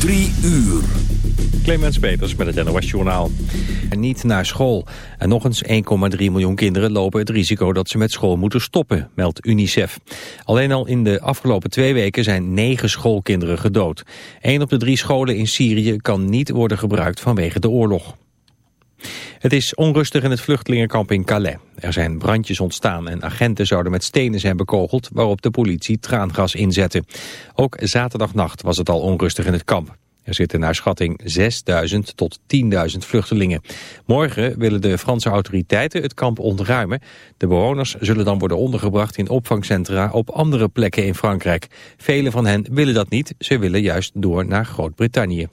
Drie uur. Clemens Peters met het NOS Journaal. Niet naar school. En nog eens 1,3 miljoen kinderen lopen het risico dat ze met school moeten stoppen, meldt UNICEF. Alleen al in de afgelopen twee weken zijn negen schoolkinderen gedood. Eén op de drie scholen in Syrië kan niet worden gebruikt vanwege de oorlog. Het is onrustig in het vluchtelingenkamp in Calais. Er zijn brandjes ontstaan en agenten zouden met stenen zijn bekogeld... waarop de politie traangas inzette. Ook zaterdagnacht was het al onrustig in het kamp. Er zitten naar schatting 6.000 tot 10.000 vluchtelingen. Morgen willen de Franse autoriteiten het kamp ontruimen. De bewoners zullen dan worden ondergebracht in opvangcentra op andere plekken in Frankrijk. Velen van hen willen dat niet. Ze willen juist door naar Groot-Brittannië.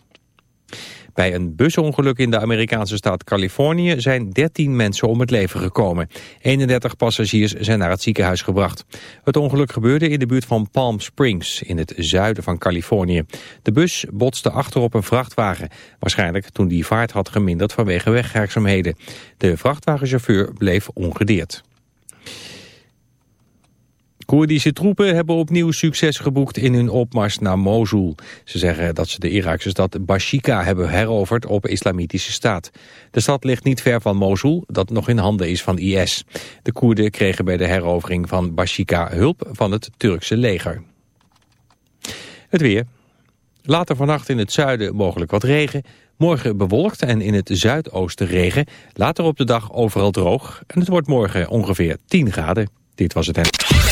Bij een busongeluk in de Amerikaanse staat Californië zijn 13 mensen om het leven gekomen. 31 passagiers zijn naar het ziekenhuis gebracht. Het ongeluk gebeurde in de buurt van Palm Springs in het zuiden van Californië. De bus botste achter op een vrachtwagen. Waarschijnlijk toen die vaart had geminderd vanwege wegwerkzaamheden. De vrachtwagenchauffeur bleef ongedeerd. Koerdische troepen hebben opnieuw succes geboekt in hun opmars naar Mosul. Ze zeggen dat ze de Iraakse stad Bashika hebben heroverd op islamitische staat. De stad ligt niet ver van Mosul, dat nog in handen is van IS. De Koerden kregen bij de herovering van Bashika hulp van het Turkse leger. Het weer. Later vannacht in het zuiden mogelijk wat regen. Morgen bewolkt en in het zuidoosten regen. Later op de dag overal droog. En het wordt morgen ongeveer 10 graden. Dit was het.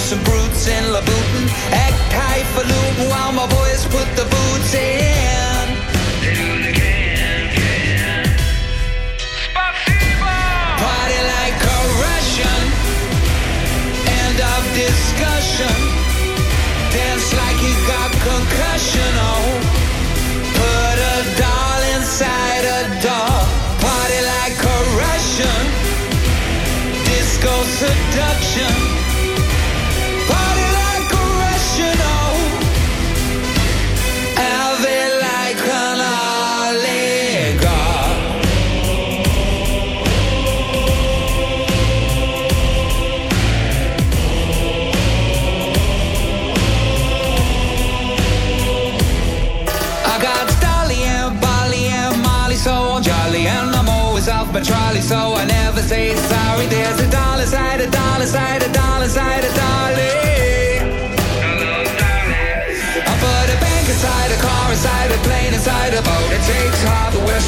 some brutes in Labutin at Kai Falloon while my boys put the boots in.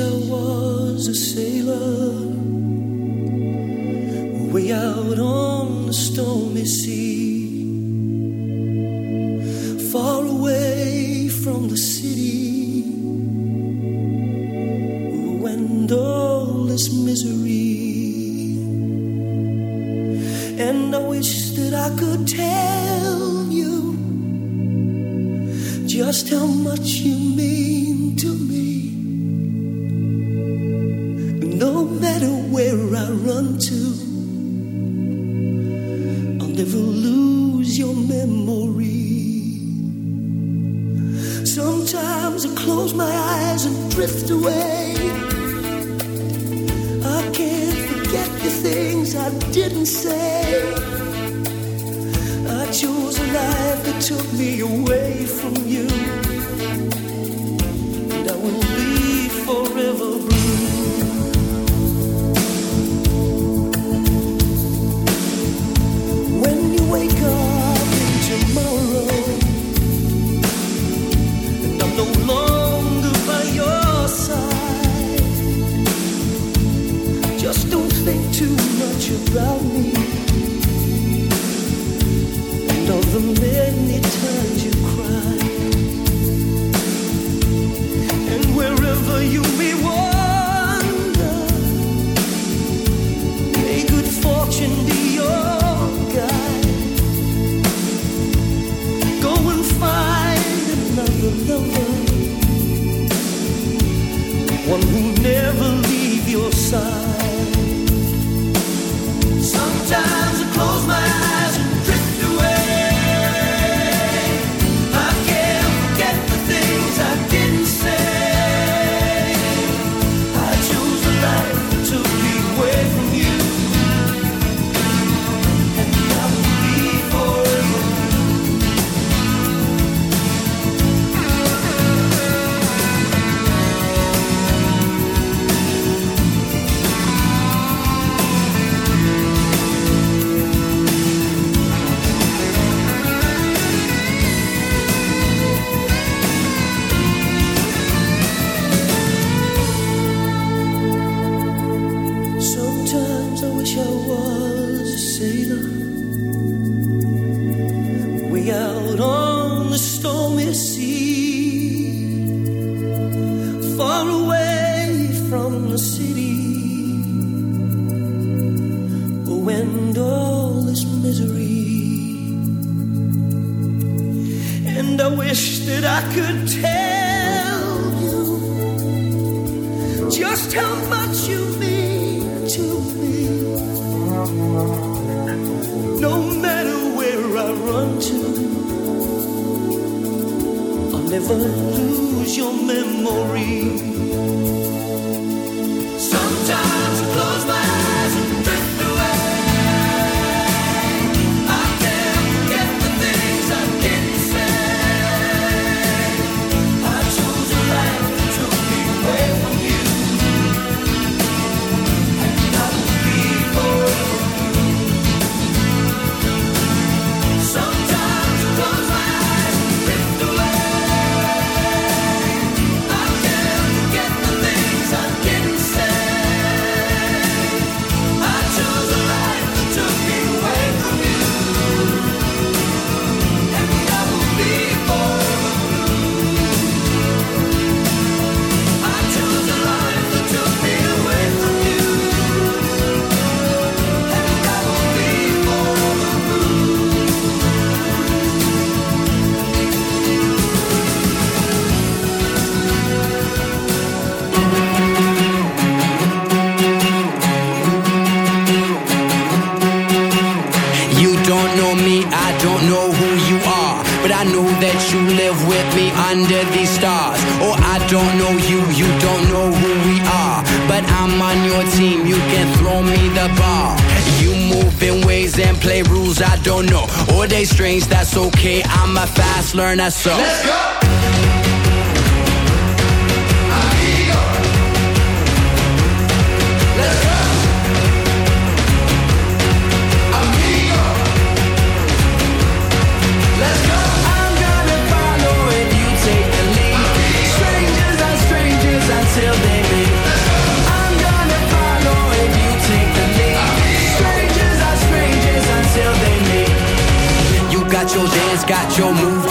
I was a sailor. no longer by your side. Just don't think too much about I'll never lose your memory. Are strangers and strangers until they meet. I'm gonna follow and you take the lead Strangers and strangers until they meet You got your dance, got your move,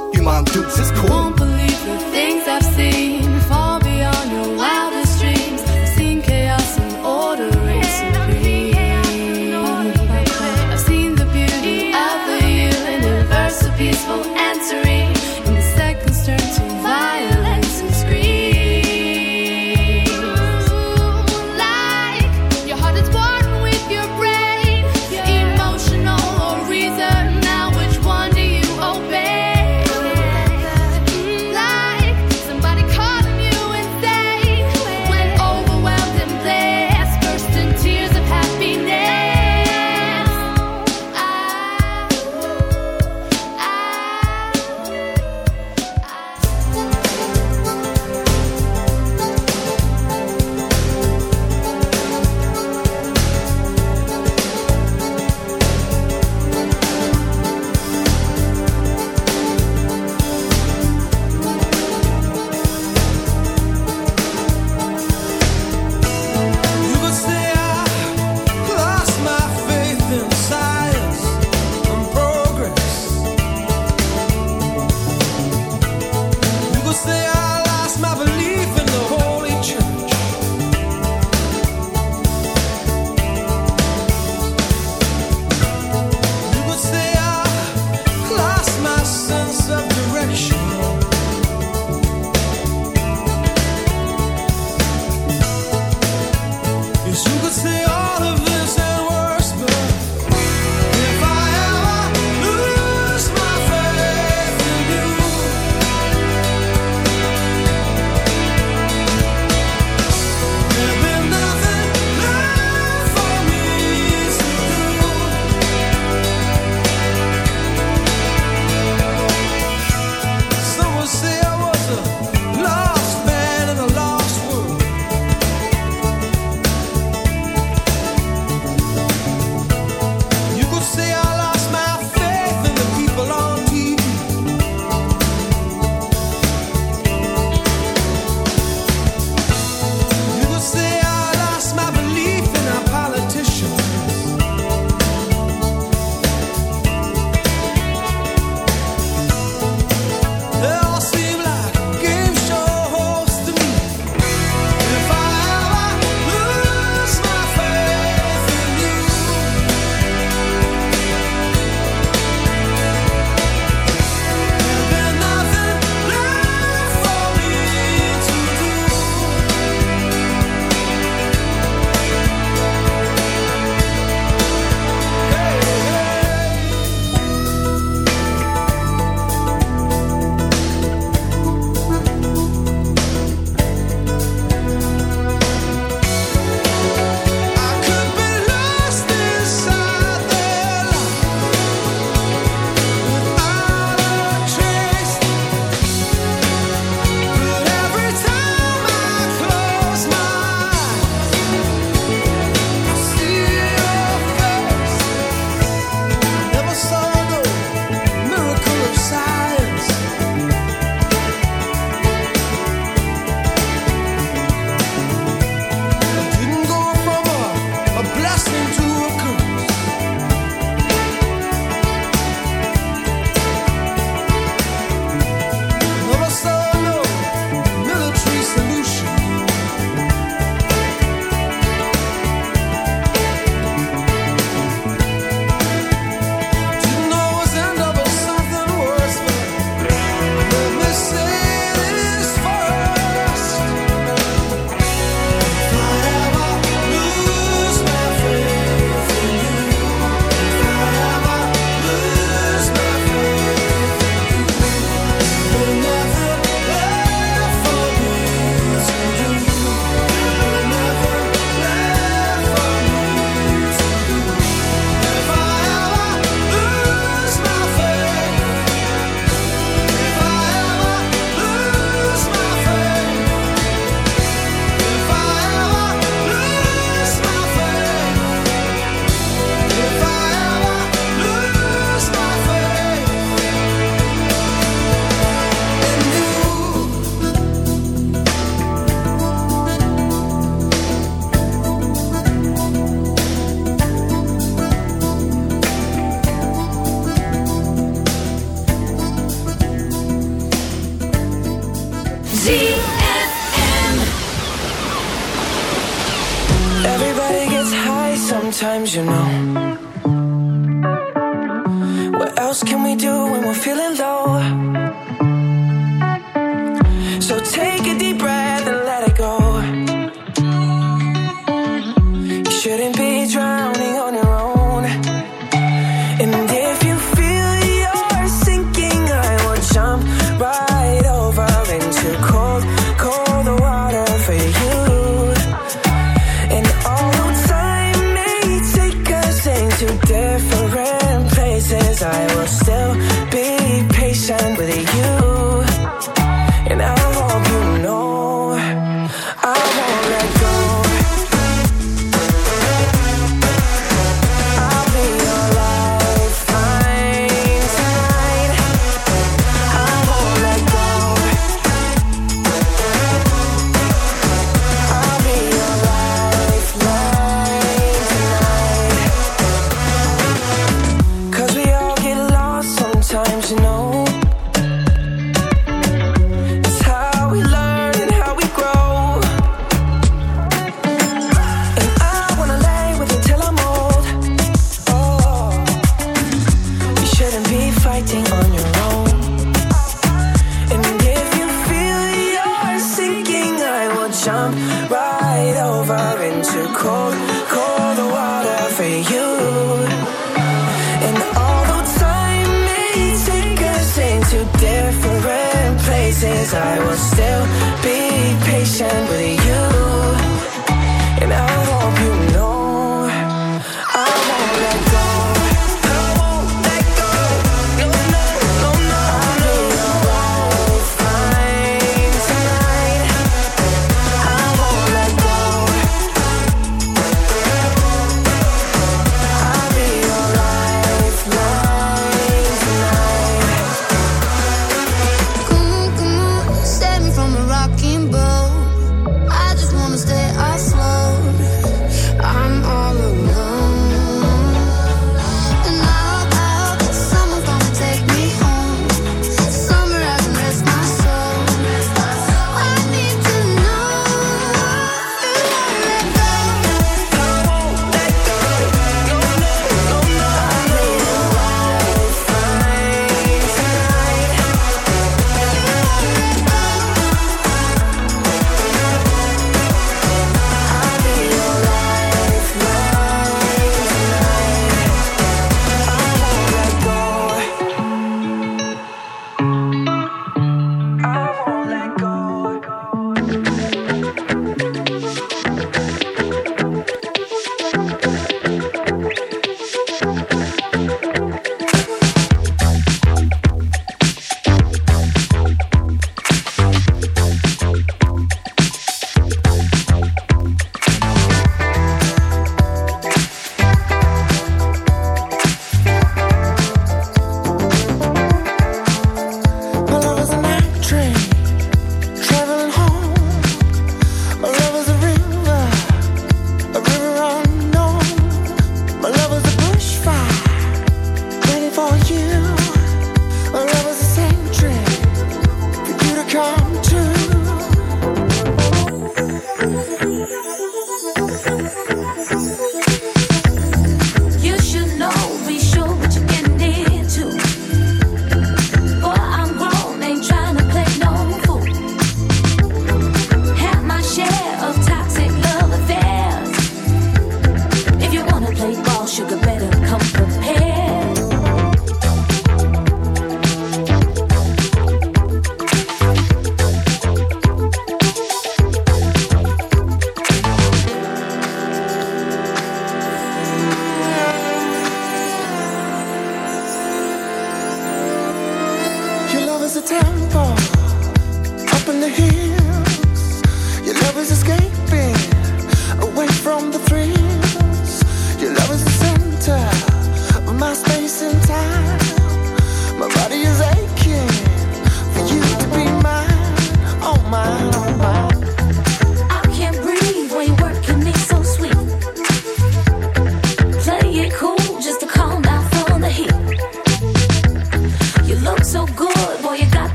You mom dukes is cool. Won't believe the things I've seen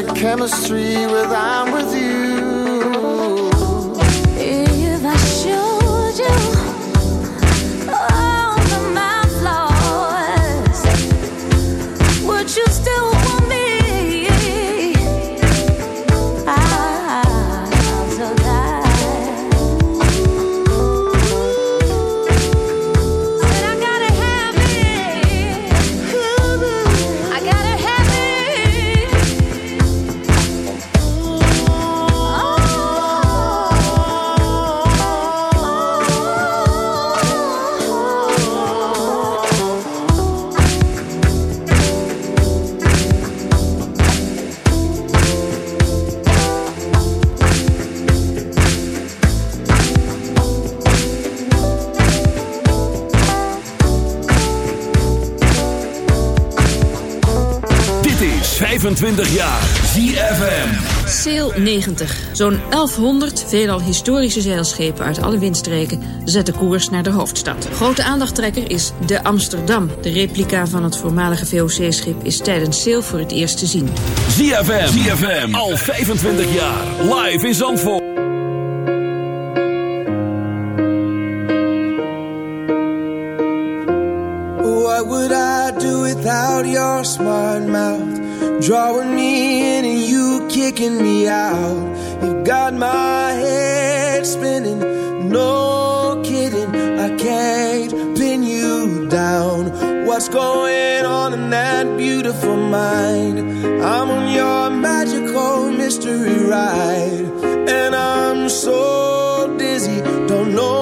chemistry with 90. Zo'n 1100, veelal historische zeilschepen uit alle windstreken, zetten koers naar de hoofdstad. Grote aandachttrekker is de Amsterdam. De replica van het voormalige VOC-schip is tijdens sail voor het eerst te zien. ZFM, ZFM, al 25 jaar, live in Zandvoort. What would I do without your smart mouth? Drawing me in kicking me out. You've got my head spinning, no kidding. I can't pin you down. What's going on in that beautiful mind? I'm on your magical mystery ride, and I'm so dizzy, don't know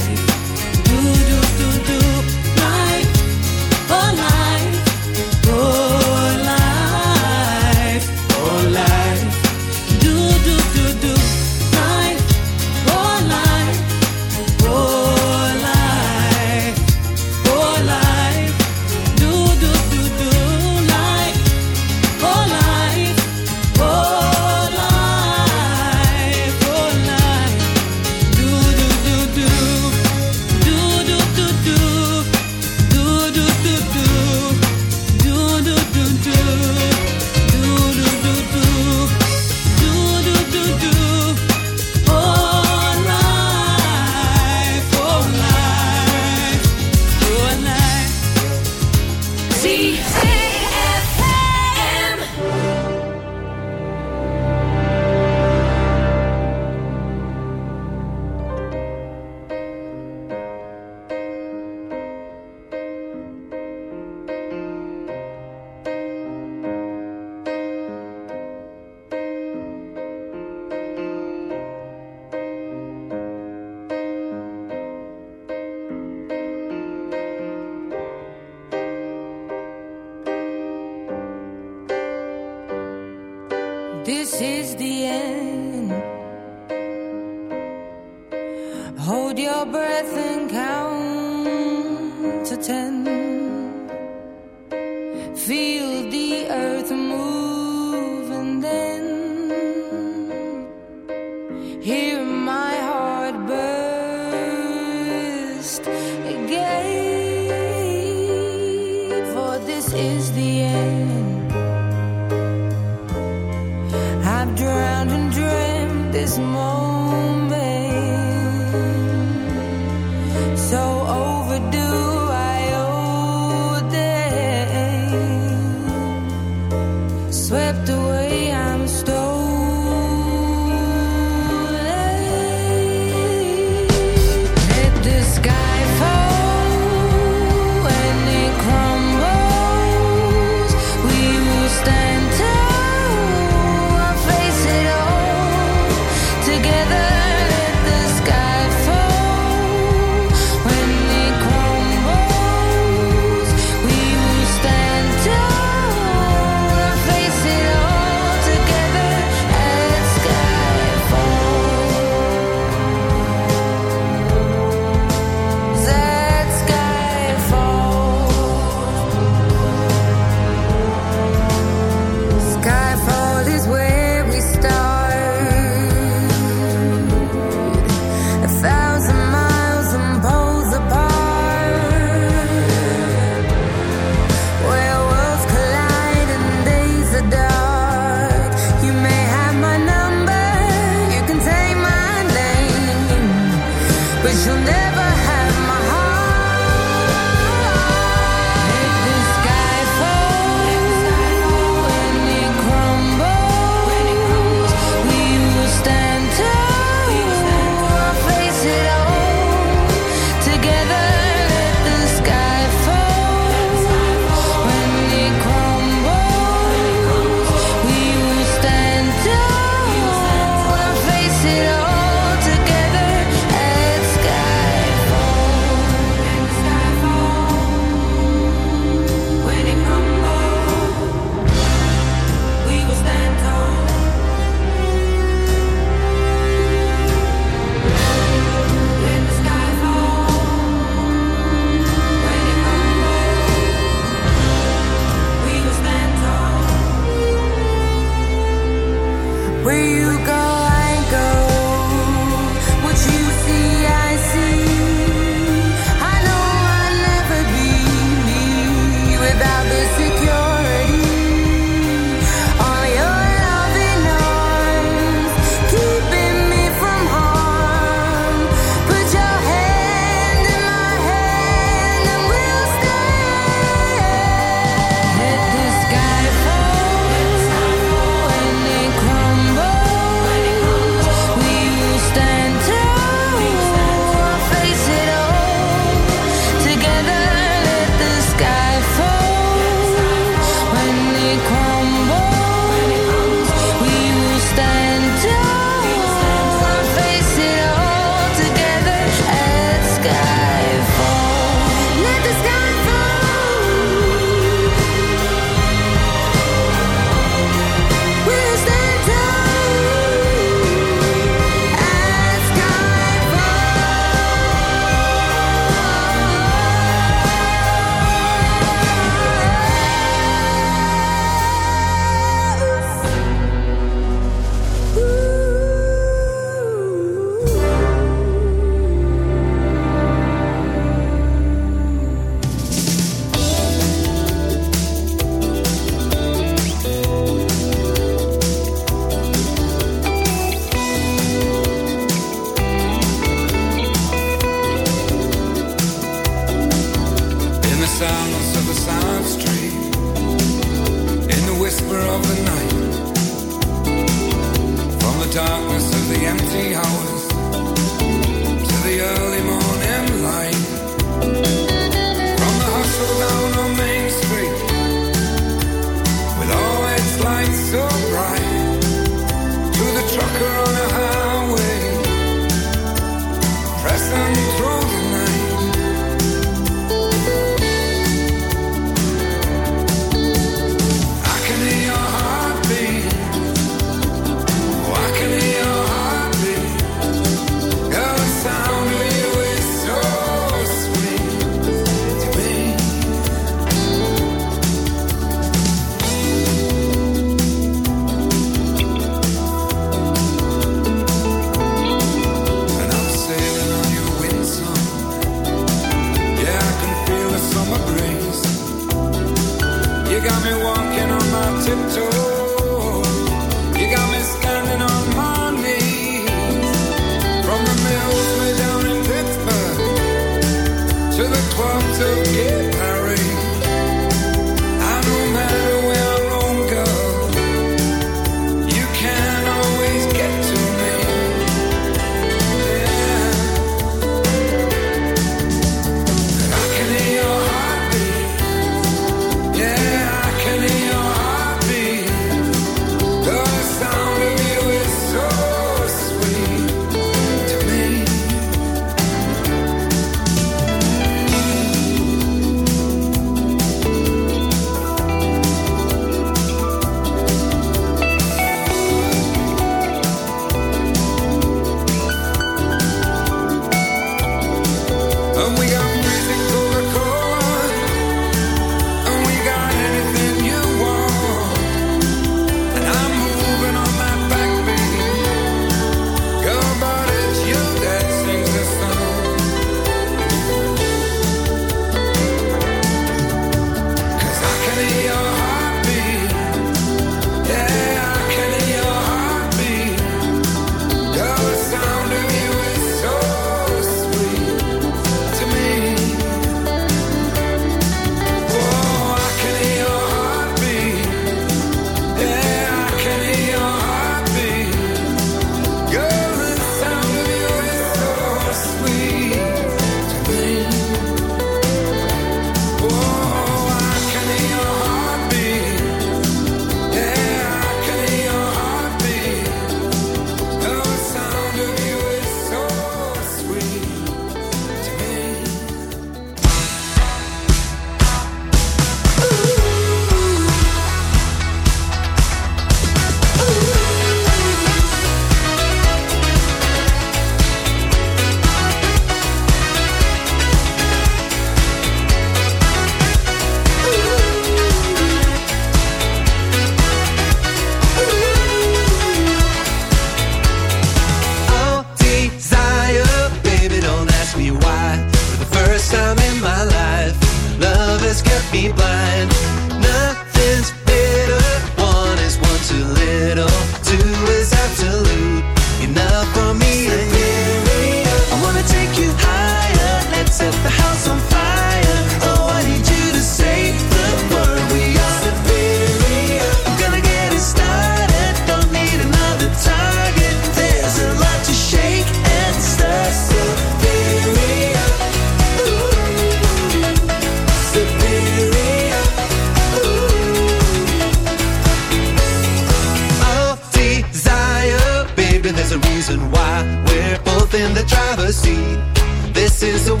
This is a